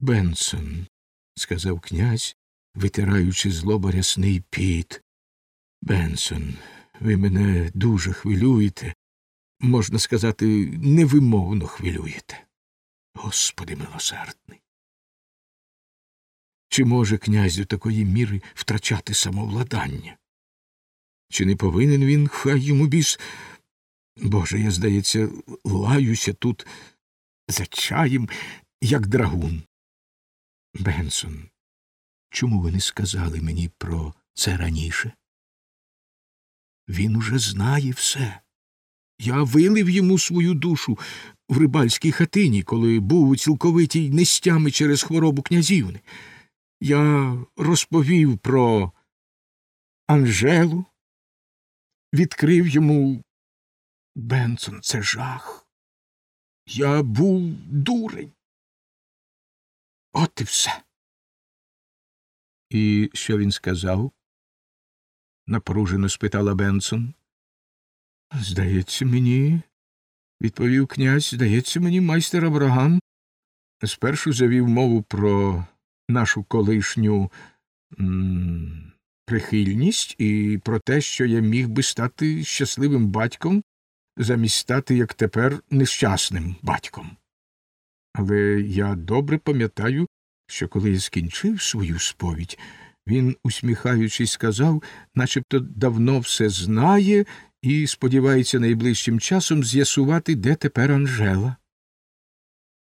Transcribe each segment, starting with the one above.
Бенсон, сказав князь, витираючи з лоба рясний піт. Бенсон, ви мене дуже хвилюєте, можна сказати, невимовно хвилюєте. Господи милосердний. Чи може князь до такої міри втрачати самовладання? Чи не повинен він, хай йому біс. Боже, я, здається, лаюся тут за чаєм, як драгун. Бенсон, чому ви не сказали мені про це раніше? Він уже знає все. Я вилив йому свою душу в рибальській хатині, коли був у цілковитій нестями через хворобу князівни. Я розповів про Анжелу, відкрив йому Бенсон, це жах. Я був дурень. От і все. І що він сказав? напружено спитала Бенсон. Здається мені, відповів князь, здається мені, майстер Абрагам спершу завів мову про нашу колишню прихильність і про те, що я міг би стати щасливим батьком, замість стати, як тепер, нещасним батьком. Але я добре пам'ятаю, що коли я скінчив свою сповідь, він, усміхаючись, сказав, начебто давно все знає і сподівається найближчим часом з'ясувати, де тепер Анжела.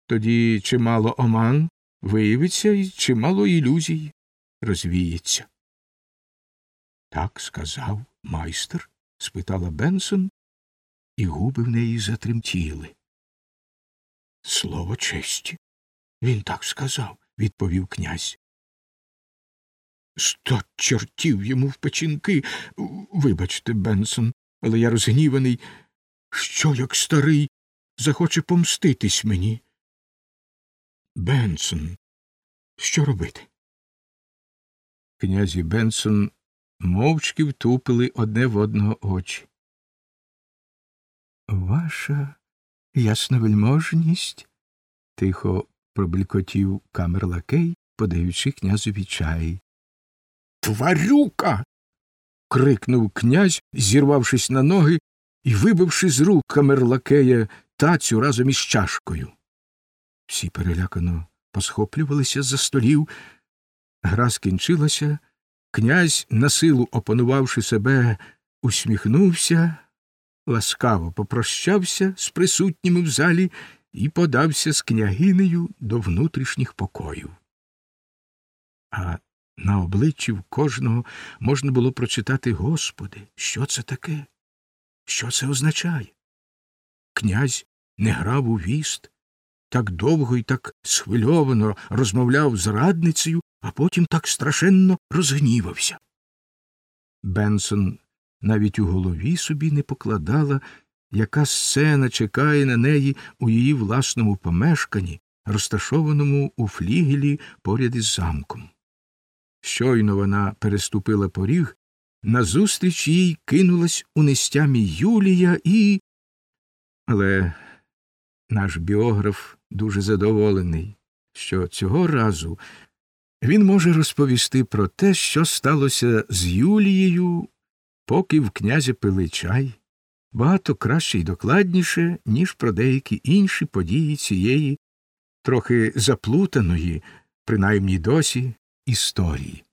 Тоді чимало оман виявиться і чимало ілюзій розвіється. Так сказав майстер? спитала Бенсон, і губи в неї затремтіли. Слово честі. Він так сказав, відповів князь. Сто чортів йому в печінки. Вибачте, Бенсон, але я розгніваний, що, як старий, захоче помститись мені. Бенсон, що робити? Князь і Бенсон мовчки втупили одне в одного очі. Ваша ясновельможність, тихо проблікотів камерлакей, подаючи князеві чай. Тварюка. крикнув князь, зірвавшись на ноги і вибивши з рук камерлакея тацю разом із чашкою. Всі перелякано посхоплювалися за столів. Гра скінчилася, князь, насилу опанувавши себе, усміхнувся, ласкаво попрощався з присутніми в залі і подався з княгинею до внутрішніх покоїв. А на обличчі в кожного можна було прочитати Господи, що це таке? Що це означає? Князь не грав у віст, так довго і так схвильовано розмовляв з радницею, а потім так страшенно розгнівався. Бенсон навіть у голові собі не покладала, яка сцена чекає на неї у її власному помешканні, розташованому у флігелі поряд із замком. Щойно вона переступила поріг, назустріч їй кинулась у нестямі Юлія і. Але наш біограф дуже задоволений, що цього разу він може розповісти про те, що сталося з Юлією, поки в князя пили чай, багато краще і докладніше, ніж про деякі інші події цієї, трохи заплутаної, принаймні досі, історії.